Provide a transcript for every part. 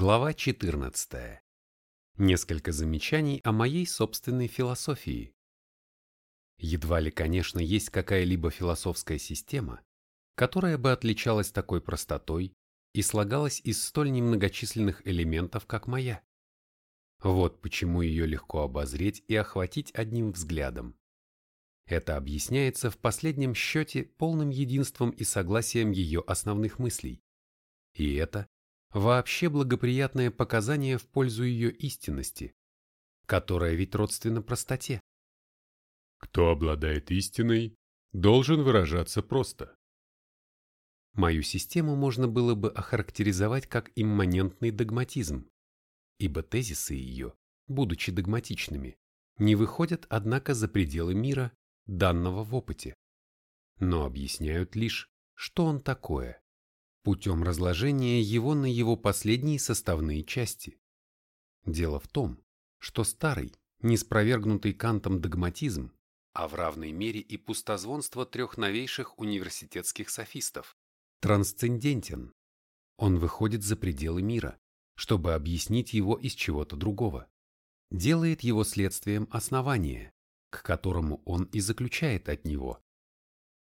Глава 14. Несколько замечаний о моей собственной философии. Едва ли, конечно, есть какая-либо философская система, которая бы отличалась такой простотой и слагалась из столь немногочисленных элементов, как моя. Вот почему ее легко обозреть и охватить одним взглядом. Это объясняется в последнем счете полным единством и согласием ее основных мыслей. И это вообще благоприятное показание в пользу ее истинности, которая ведь родственна простоте. Кто обладает истиной, должен выражаться просто. Мою систему можно было бы охарактеризовать как имманентный догматизм, ибо тезисы ее, будучи догматичными, не выходят, однако, за пределы мира, данного в опыте, но объясняют лишь, что он такое, путем разложения его на его последние составные части. Дело в том, что старый, неспровергнутый Кантом догматизм, а в равной мере и пустозвонство трех новейших университетских софистов, трансцендентен. Он выходит за пределы мира, чтобы объяснить его из чего-то другого. Делает его следствием основания, к которому он и заключает от него.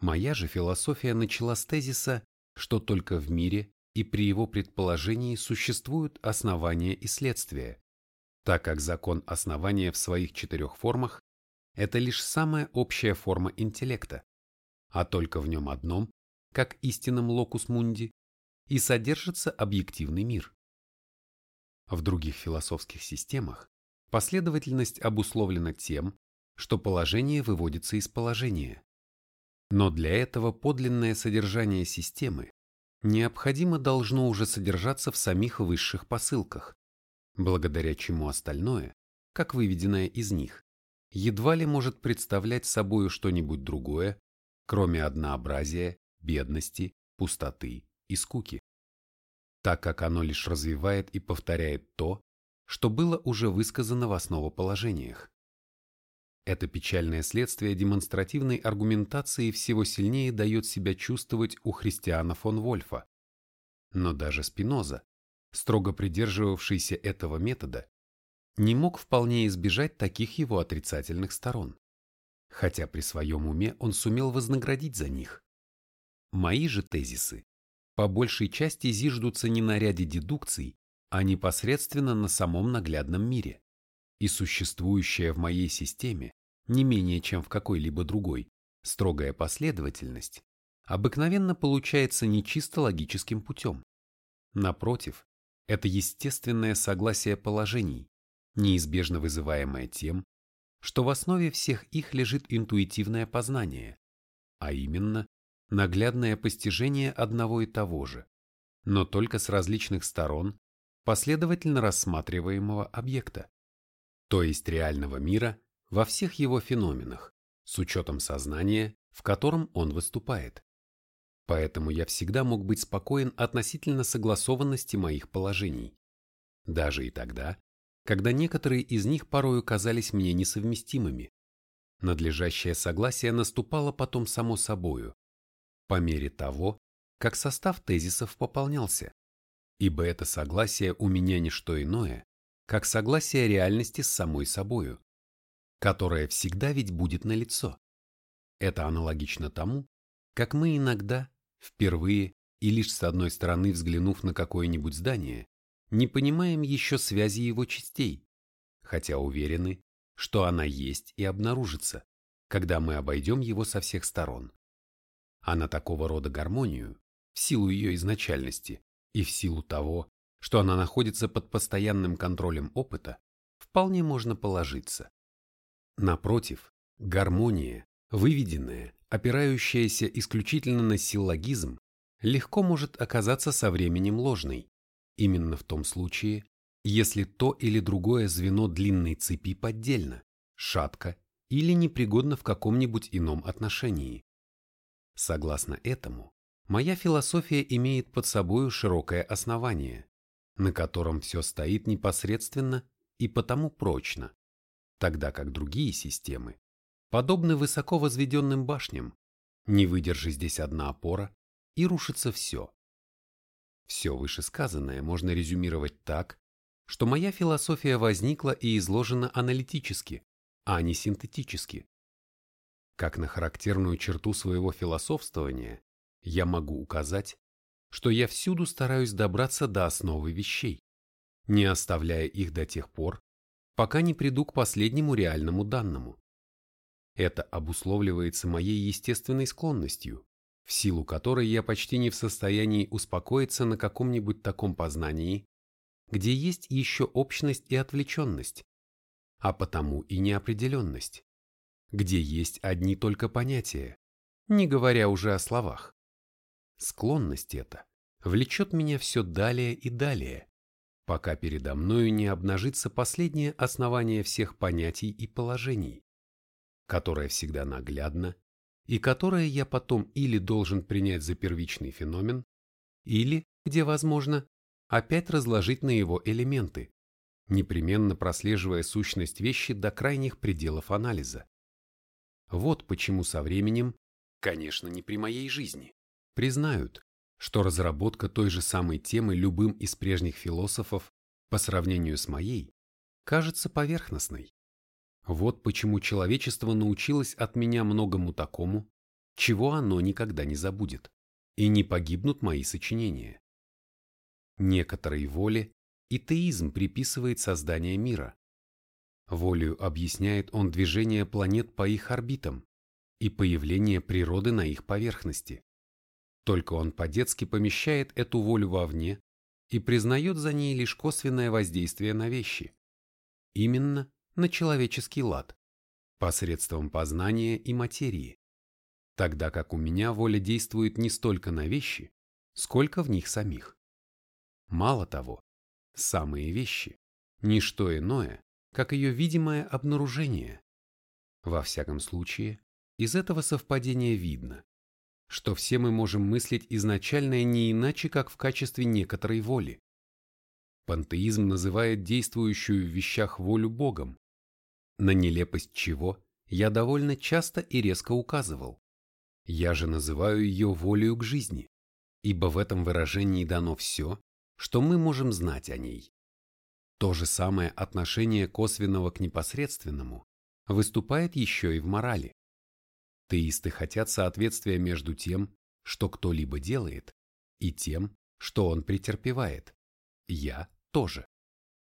Моя же философия начала с тезиса что только в мире и при его предположении существуют основания и следствия, так как закон основания в своих четырех формах – это лишь самая общая форма интеллекта, а только в нем одном, как истинном локус мунди, и содержится объективный мир. В других философских системах последовательность обусловлена тем, что положение выводится из положения. Но для этого подлинное содержание системы необходимо должно уже содержаться в самих высших посылках, благодаря чему остальное, как выведенное из них, едва ли может представлять собою что-нибудь другое, кроме однообразия, бедности, пустоты и скуки. Так как оно лишь развивает и повторяет то, что было уже высказано в основоположениях. Это печальное следствие демонстративной аргументации всего сильнее дает себя чувствовать у Христиана фон Вольфа. Но даже Спиноза, строго придерживавшийся этого метода, не мог вполне избежать таких его отрицательных сторон, хотя при своем уме он сумел вознаградить за них. Мои же тезисы по большей части зиждутся не на ряде дедукций, а непосредственно на самом наглядном мире и существующая в моей системе, не менее чем в какой-либо другой, строгая последовательность, обыкновенно получается не чисто логическим путем. Напротив, это естественное согласие положений, неизбежно вызываемое тем, что в основе всех их лежит интуитивное познание, а именно наглядное постижение одного и того же, но только с различных сторон последовательно рассматриваемого объекта то есть реального мира во всех его феноменах, с учетом сознания, в котором он выступает. Поэтому я всегда мог быть спокоен относительно согласованности моих положений. Даже и тогда, когда некоторые из них порою казались мне несовместимыми. Надлежащее согласие наступало потом само собою, по мере того, как состав тезисов пополнялся, ибо это согласие у меня не что иное, как согласие реальности с самой собою, которое всегда ведь будет налицо. Это аналогично тому, как мы иногда, впервые и лишь с одной стороны взглянув на какое-нибудь здание, не понимаем еще связи его частей, хотя уверены, что она есть и обнаружится, когда мы обойдем его со всех сторон. А на такого рода гармонию, в силу ее изначальности и в силу того, что она находится под постоянным контролем опыта, вполне можно положиться. Напротив, гармония, выведенная, опирающаяся исключительно на силлогизм, легко может оказаться со временем ложной, именно в том случае, если то или другое звено длинной цепи поддельно, шатко или непригодно в каком-нибудь ином отношении. Согласно этому, моя философия имеет под собою широкое основание, на котором все стоит непосредственно и потому прочно, тогда как другие системы подобны высоко возведенным башням, не выдержи здесь одна опора, и рушится все. Все вышесказанное можно резюмировать так, что моя философия возникла и изложена аналитически, а не синтетически. Как на характерную черту своего философствования, я могу указать, что я всюду стараюсь добраться до основы вещей, не оставляя их до тех пор, пока не приду к последнему реальному данному. Это обусловливается моей естественной склонностью, в силу которой я почти не в состоянии успокоиться на каком-нибудь таком познании, где есть еще общность и отвлеченность, а потому и неопределенность, где есть одни только понятия, не говоря уже о словах. Склонность эта влечет меня все далее и далее, пока передо мною не обнажится последнее основание всех понятий и положений, которое всегда наглядно и которое я потом или должен принять за первичный феномен, или, где возможно, опять разложить на его элементы, непременно прослеживая сущность вещи до крайних пределов анализа. Вот почему со временем, конечно, не при моей жизни, признают, что разработка той же самой темы любым из прежних философов по сравнению с моей кажется поверхностной. Вот почему человечество научилось от меня многому такому, чего оно никогда не забудет, и не погибнут мои сочинения. Некоторой воле и теизм приписывает создание мира. Волею объясняет он движение планет по их орбитам и появление природы на их поверхности. Только он по-детски помещает эту волю вовне и признает за ней лишь косвенное воздействие на вещи. Именно на человеческий лад, посредством познания и материи. Тогда как у меня воля действует не столько на вещи, сколько в них самих. Мало того, самые вещи – ничто иное, как ее видимое обнаружение. Во всяком случае, из этого совпадения видно, что все мы можем мыслить изначально не иначе, как в качестве некоторой воли. Пантеизм называет действующую в вещах волю Богом, на нелепость чего я довольно часто и резко указывал. Я же называю ее волею к жизни, ибо в этом выражении дано все, что мы можем знать о ней. То же самое отношение косвенного к непосредственному выступает еще и в морали. Теисты хотят соответствия между тем, что кто-либо делает, и тем, что он претерпевает. Я тоже.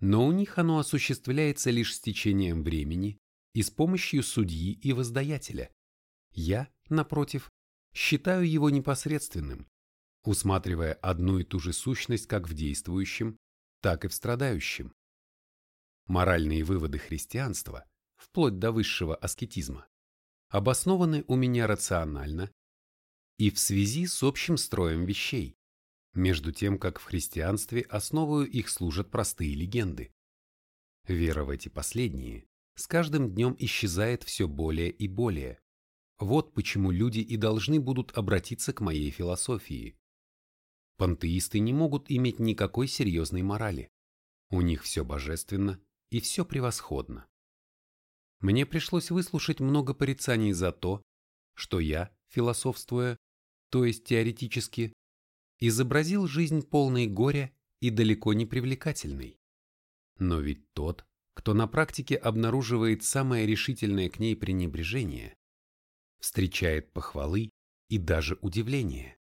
Но у них оно осуществляется лишь с течением времени и с помощью судьи и воздаятеля. Я, напротив, считаю его непосредственным, усматривая одну и ту же сущность как в действующем, так и в страдающем. Моральные выводы христианства, вплоть до высшего аскетизма, обоснованы у меня рационально и в связи с общим строем вещей, между тем как в христианстве основою их служат простые легенды. Вера в эти последние с каждым днем исчезает все более и более. Вот почему люди и должны будут обратиться к моей философии. Пантеисты не могут иметь никакой серьезной морали. У них все божественно и все превосходно. Мне пришлось выслушать много порицаний за то, что я, философствуя, то есть теоретически, изобразил жизнь полной горя и далеко не привлекательной. Но ведь тот, кто на практике обнаруживает самое решительное к ней пренебрежение, встречает похвалы и даже удивление.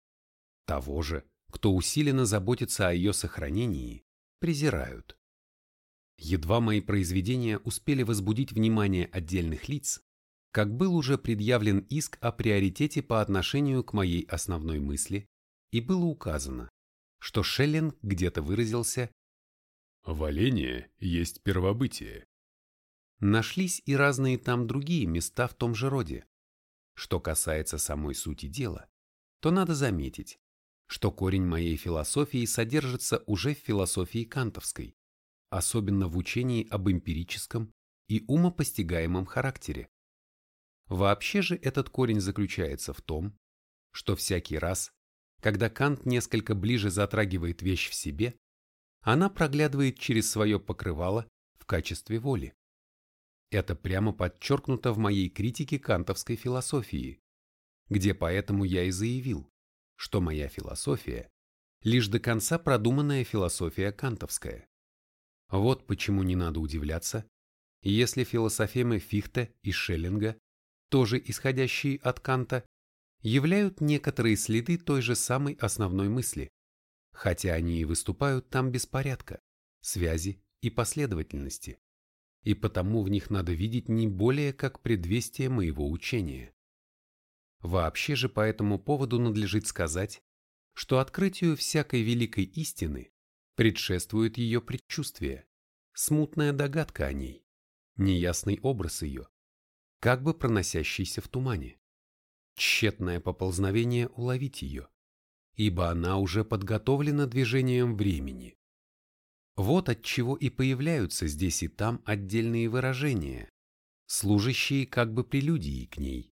Того же, кто усиленно заботится о ее сохранении, презирают. Едва мои произведения успели возбудить внимание отдельных лиц, как был уже предъявлен иск о приоритете по отношению к моей основной мысли, и было указано, что Шеллинг где-то выразился «Валение есть первобытие». Нашлись и разные там другие места в том же роде. Что касается самой сути дела, то надо заметить, что корень моей философии содержится уже в философии кантовской, особенно в учении об эмпирическом и умопостигаемом характере. Вообще же этот корень заключается в том, что всякий раз, когда Кант несколько ближе затрагивает вещь в себе, она проглядывает через свое покрывало в качестве воли. Это прямо подчеркнуто в моей критике кантовской философии, где поэтому я и заявил, что моя философия лишь до конца продуманная философия кантовская. Вот почему не надо удивляться, если философемы Фихте и Шеллинга, тоже исходящие от Канта, являют некоторые следы той же самой основной мысли, хотя они и выступают там без порядка, связи и последовательности, и потому в них надо видеть не более как предвестие моего учения. Вообще же по этому поводу надлежит сказать, что открытию всякой великой истины предшествует ее предчувствие, смутная догадка о ней, неясный образ ее, как бы проносящийся в тумане, тщетное поползновение уловить ее, ибо она уже подготовлена движением времени. Вот от чего и появляются здесь и там отдельные выражения, служащие как бы прелюдией к ней.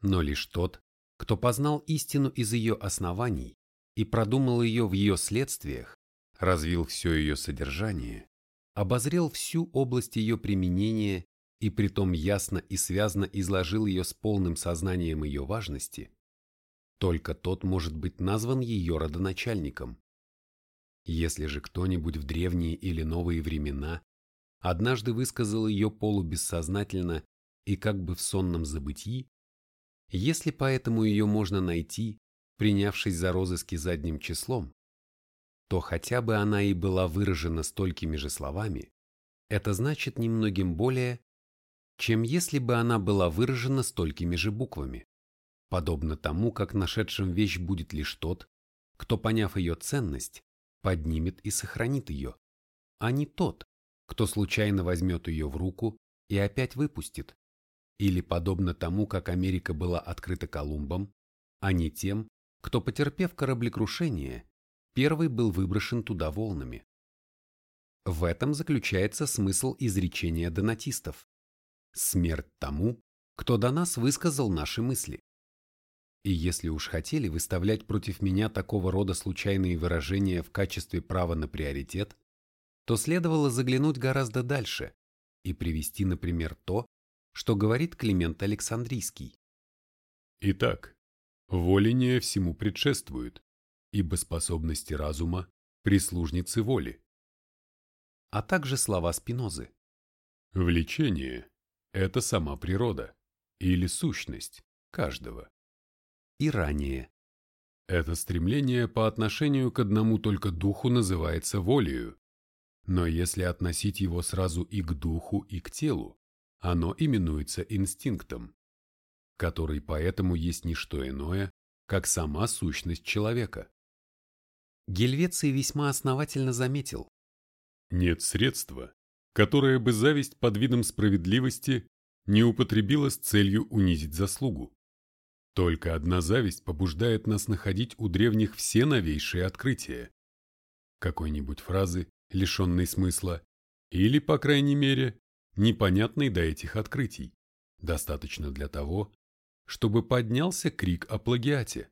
Но лишь тот, кто познал истину из ее оснований и продумал ее в ее следствиях, развил все ее содержание, обозрел всю область ее применения и притом ясно и связно изложил ее с полным сознанием ее важности, только тот может быть назван ее родоначальником. Если же кто-нибудь в древние или новые времена однажды высказал ее полубессознательно и как бы в сонном забытии, если поэтому ее можно найти, принявшись за розыски задним числом, то хотя бы она и была выражена столькими же словами, это значит немногим более, чем если бы она была выражена столькими же буквами, подобно тому, как нашедшим вещь будет лишь тот, кто, поняв ее ценность, поднимет и сохранит ее, а не тот, кто случайно возьмет ее в руку и опять выпустит, или подобно тому, как Америка была открыта Колумбом, а не тем, кто, потерпев кораблекрушение, первый был выброшен туда волнами. В этом заключается смысл изречения донатистов. Смерть тому, кто до нас высказал наши мысли. И если уж хотели выставлять против меня такого рода случайные выражения в качестве права на приоритет, то следовало заглянуть гораздо дальше и привести, например, то, что говорит Климент Александрийский. Итак, воление всему предшествует, ибо способности разума – прислужницы воли. А также слова Спинозы. Влечение – это сама природа или сущность каждого. И ранее. Это стремление по отношению к одному только духу называется волею, но если относить его сразу и к духу, и к телу, оно именуется инстинктом, который поэтому есть не что иное, как сама сущность человека. Гельвеций весьма основательно заметил. Нет средства, которое бы зависть под видом справедливости не употребила с целью унизить заслугу. Только одна зависть побуждает нас находить у древних все новейшие открытия. Какой-нибудь фразы, лишенной смысла, или, по крайней мере, непонятной до этих открытий, достаточно для того, чтобы поднялся крик о плагиате.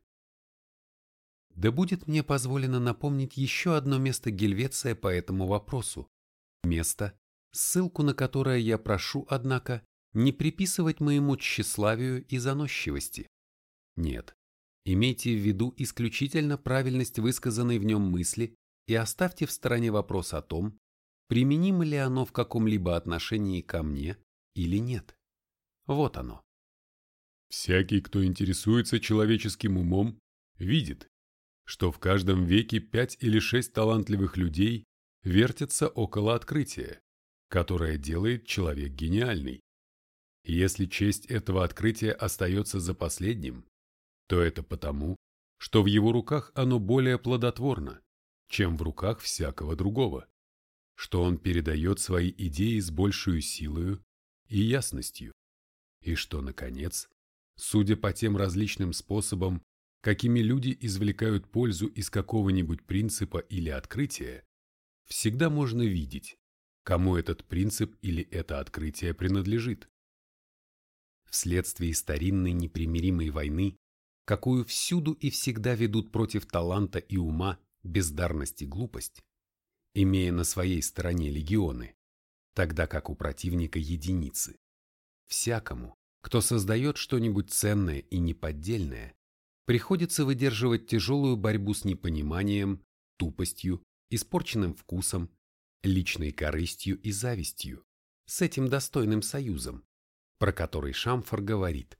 Да будет мне позволено напомнить еще одно место Гельвеция по этому вопросу. Место, ссылку на которое я прошу, однако, не приписывать моему тщеславию и заносчивости. Нет, имейте в виду исключительно правильность высказанной в нем мысли и оставьте в стороне вопрос о том, применимо ли оно в каком-либо отношении ко мне или нет. Вот оно. Всякий, кто интересуется человеческим умом, видит, что в каждом веке пять или шесть талантливых людей вертятся около открытия, которое делает человек гениальный. Если честь этого открытия остается за последним, то это потому, что в его руках оно более плодотворно, чем в руках всякого другого, что он передает свои идеи с большей силою и ясностью, и что, наконец, судя по тем различным способам, какими люди извлекают пользу из какого-нибудь принципа или открытия, всегда можно видеть, кому этот принцип или это открытие принадлежит. Вследствие старинной непримиримой войны, какую всюду и всегда ведут против таланта и ума бездарность и глупость, имея на своей стороне легионы, тогда как у противника единицы. Всякому, кто создает что-нибудь ценное и неподдельное, приходится выдерживать тяжелую борьбу с непониманием, тупостью, испорченным вкусом, личной корыстью и завистью, с этим достойным союзом, про который Шамфор говорит.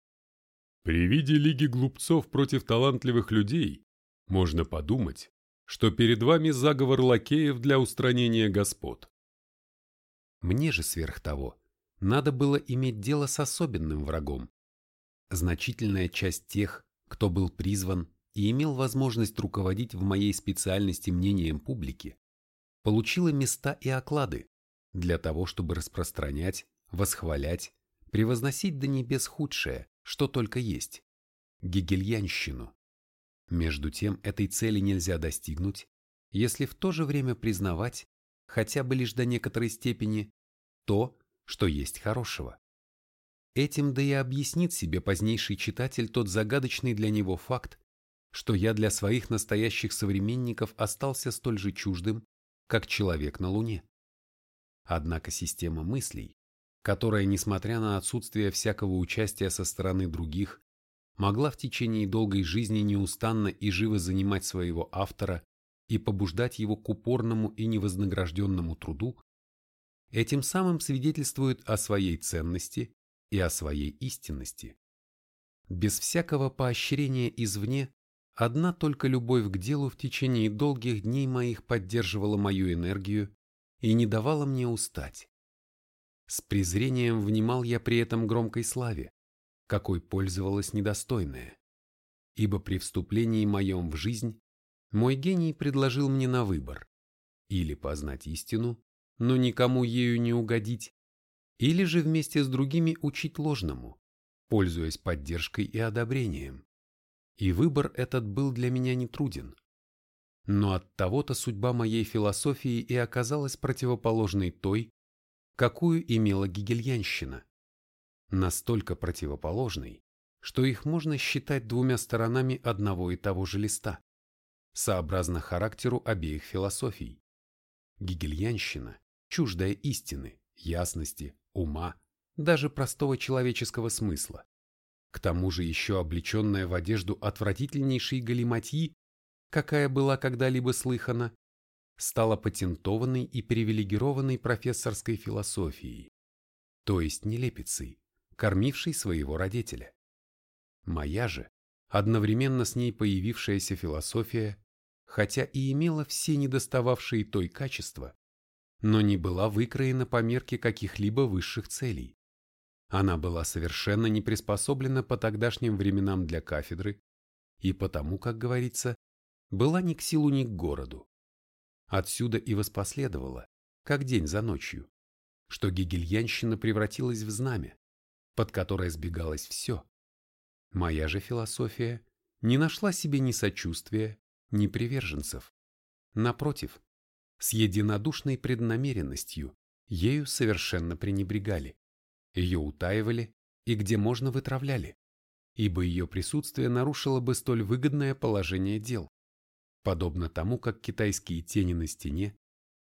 При виде лиги глупцов против талантливых людей можно подумать, что перед вами заговор лакеев для устранения господ. Мне же сверх того, надо было иметь дело с особенным врагом. Значительная часть тех, кто был призван и имел возможность руководить в моей специальности мнением публики, получила места и оклады для того, чтобы распространять, восхвалять, превозносить до небес худшее, что только есть – гегельянщину. Между тем, этой цели нельзя достигнуть, если в то же время признавать, хотя бы лишь до некоторой степени, то, что есть хорошего. Этим да и объяснит себе позднейший читатель тот загадочный для него факт, что я для своих настоящих современников остался столь же чуждым, как человек на Луне. Однако система мыслей, которая, несмотря на отсутствие всякого участия со стороны других, могла в течение долгой жизни неустанно и живо занимать своего автора и побуждать его к упорному и невознагражденному труду, этим самым свидетельствует о своей ценности и о своей истинности. Без всякого поощрения извне, одна только любовь к делу в течение долгих дней моих поддерживала мою энергию и не давала мне устать. С презрением внимал я при этом громкой славе, какой пользовалась недостойная, ибо при вступлении моем в жизнь мой гений предложил мне на выбор или познать истину, но никому ею не угодить, или же вместе с другими учить ложному, пользуясь поддержкой и одобрением. И выбор этот был для меня нетруден. Но от того-то судьба моей философии и оказалась противоположной той, какую имела гегельянщина. Настолько противоположной, что их можно считать двумя сторонами одного и того же листа, сообразно характеру обеих философий. Гегельянщина, чуждая истины, ясности, ума, даже простого человеческого смысла. К тому же еще облеченная в одежду отвратительнейшей галиматьи, какая была когда-либо слыхана, стала патентованной и привилегированной профессорской философией, то есть нелепицей, кормившей своего родителя. Моя же, одновременно с ней появившаяся философия, хотя и имела все недостававшие той качества, но не была выкроена по мерке каких-либо высших целей. Она была совершенно не приспособлена по тогдашним временам для кафедры и потому, как говорится, была ни к силу, ни к городу. Отсюда и воспоследовало, как день за ночью, что гегельянщина превратилась в знамя, под которое сбегалось все. Моя же философия не нашла себе ни сочувствия, ни приверженцев. Напротив, с единодушной преднамеренностью. Ею совершенно пренебрегали, ее утаивали и где можно вытравляли, ибо ее присутствие нарушило бы столь выгодное положение дел, подобно тому, как китайские тени на стене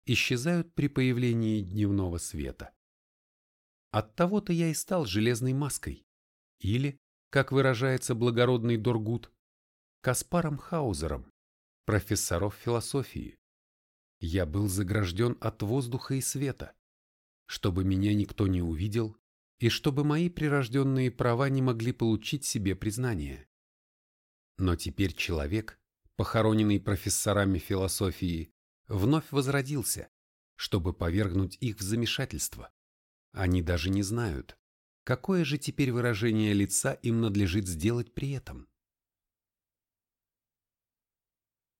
исчезают при появлении дневного света. От того-то я и стал железной маской, или, как выражается благородный Доргут, Каспаром Хаузером, профессоров философии, я был загражден от воздуха и света, чтобы меня никто не увидел и чтобы мои прирожденные права не могли получить себе признание. Но теперь человек, похороненный профессорами философии, вновь возродился, чтобы повергнуть их в замешательство. Они даже не знают, какое же теперь выражение лица им надлежит сделать при этом.